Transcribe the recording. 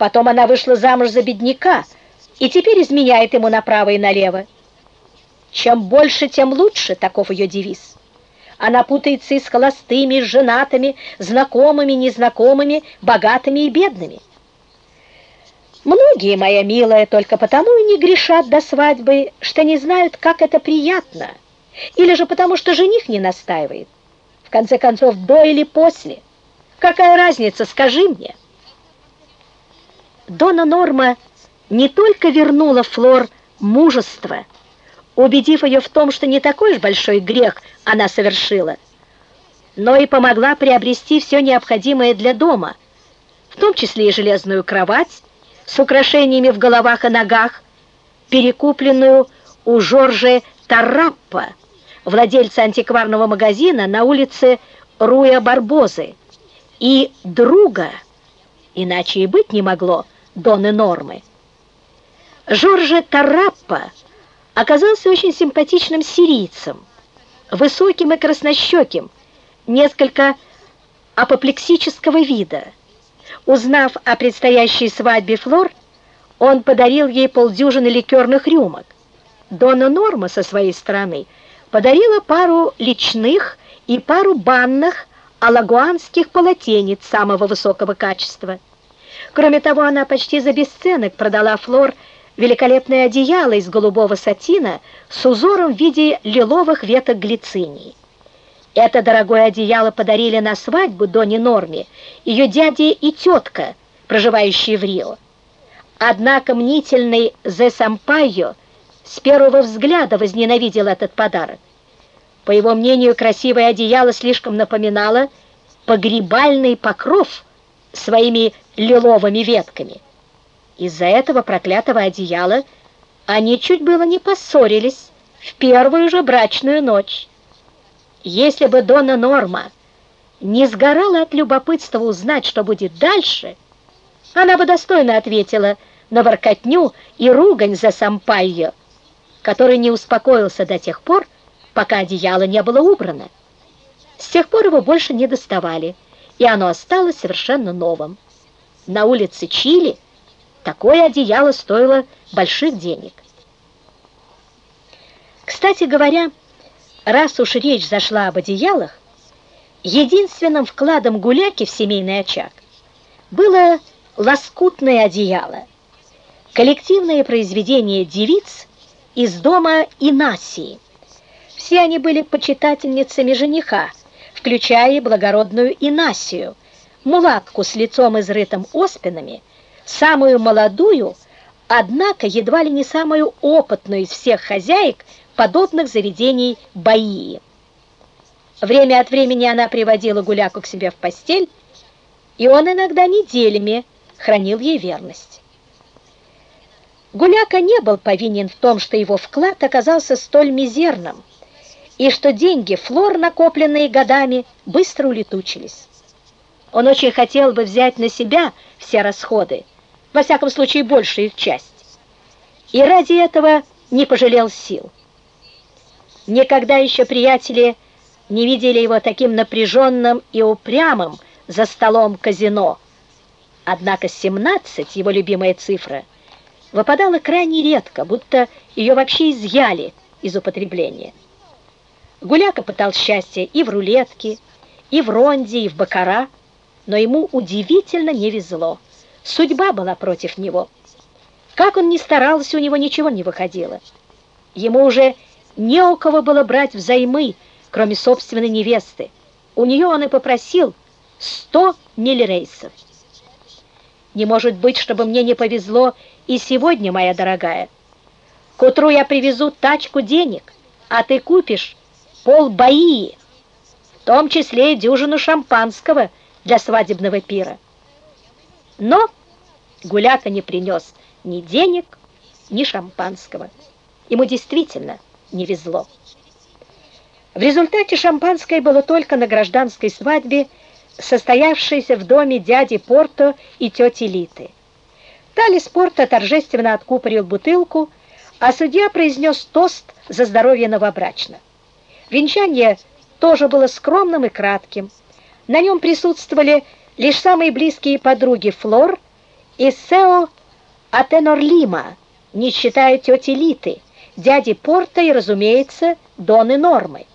Потом она вышла замуж за бедняка и теперь изменяет ему направо и налево. Чем больше, тем лучше, таков ее девиз. Она путается и с холостыми, с женатыми, знакомыми, незнакомыми, богатыми и бедными. Многие, моя милая, только потому и не грешат до свадьбы, что не знают, как это приятно, или же потому, что жених не настаивает. В конце концов, до или после. Какая разница, скажи мне. Дона Норма не только вернула Флор мужество, убедив ее в том, что не такой уж большой грех она совершила, но и помогла приобрести все необходимое для дома, в том числе и железную кровать с украшениями в головах и ногах, перекупленную у Жоржа Тараппа, владельца антикварного магазина на улице Руя Барбозы, и друга, иначе и быть не могло, Доны Нормы. Жорже Тараппа оказался очень симпатичным сирийцем, высоким и краснощеким, несколько апоплексического вида. Узнав о предстоящей свадьбе Флор, он подарил ей полдюжины ликерных рюмок. Дона Норма со своей стороны подарила пару личных и пару банных алагуанских полотенец самого высокого качества – Кроме того, она почти за бесценок продала Флор великолепное одеяло из голубого сатина с узором в виде лиловых веток глицинии. Это дорогое одеяло подарили на свадьбу Доне Норме ее дядя и тетка, проживающие в Рио. Однако мнительный Зе Сампайо с первого взгляда возненавидел этот подарок. По его мнению, красивое одеяло слишком напоминало погребальный покров своими лиловыми ветками. Из-за этого проклятого одеяла они чуть было не поссорились в первую же брачную ночь. Если бы Дона Норма не сгорала от любопытства узнать, что будет дальше, она бы достойно ответила на воркотню и ругань за Сампайо, который не успокоился до тех пор, пока одеяло не было убрано. С тех пор его больше не доставали, и оно осталось совершенно новым на улице Чили такое одеяло стоило больших денег. Кстати говоря, раз уж речь зашла об одеялах, единственным вкладом гуляки в семейный очаг было лоскутное одеяло, коллективное произведение девиц из дома Инасии. Все они были почитательницами жениха, включая благородную Инасию, мулатку с лицом изрытым оспинами, самую молодую, однако едва ли не самую опытную из всех хозяек подобных заведений Баии. Время от времени она приводила Гуляку к себе в постель, и он иногда неделями хранил ей верность. Гуляка не был повинен в том, что его вклад оказался столь мизерным, и что деньги Флор, накопленные годами, быстро улетучились. Он очень хотел бы взять на себя все расходы, во всяком случае большую их часть. И ради этого не пожалел сил. Никогда еще приятели не видели его таким напряженным и упрямым за столом казино. Однако 17, его любимая цифра, выпадала крайне редко, будто ее вообще изъяли из употребления. Гуляка пытал счастье и в рулетке, и в ронде, и в бакара, но ему удивительно не везло. Судьба была против него. Как он ни старался, у него ничего не выходило. Ему уже не у кого было брать взаймы, кроме собственной невесты. У нее он и попросил 100 миллирейсов. Не может быть, чтобы мне не повезло и сегодня, моя дорогая. К утру я привезу тачку денег, а ты купишь пол бои, в том числе и дюжину шампанского, для свадебного пира. Но Гуляка не принес ни денег, ни шампанского. Ему действительно не везло. В результате шампанское было только на гражданской свадьбе, состоявшейся в доме дяди Порто и тети Литы. Талис Порто торжественно откупорил бутылку, а судья произнес тост за здоровье новобрачных. Венчание тоже было скромным и кратким. На нем присутствовали лишь самые близкие подруги Флор и Сео Атенорлима, не считая тети Литы, дяди Порта и, разумеется, Доны Нормы.